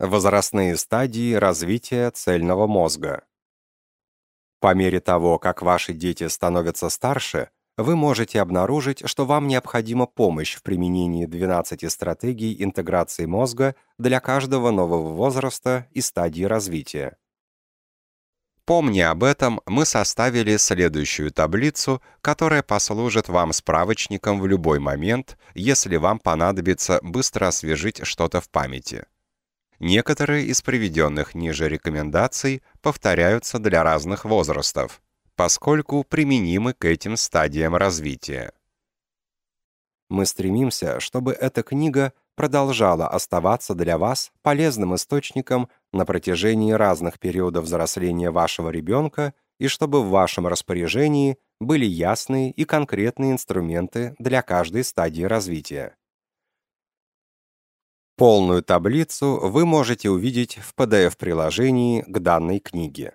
Возрастные стадии развития цельного мозга. По мере того, как ваши дети становятся старше, вы можете обнаружить, что вам необходима помощь в применении 12 стратегий интеграции мозга для каждого нового возраста и стадии развития. Помня об этом, мы составили следующую таблицу, которая послужит вам справочником в любой момент, если вам понадобится быстро освежить что-то в памяти. Некоторые из приведенных ниже рекомендаций повторяются для разных возрастов, поскольку применимы к этим стадиям развития. Мы стремимся, чтобы эта книга продолжала оставаться для вас полезным источником на протяжении разных периодов взросления вашего ребенка и чтобы в вашем распоряжении были ясные и конкретные инструменты для каждой стадии развития. Полную таблицу вы можете увидеть в PDF-приложении к данной книге.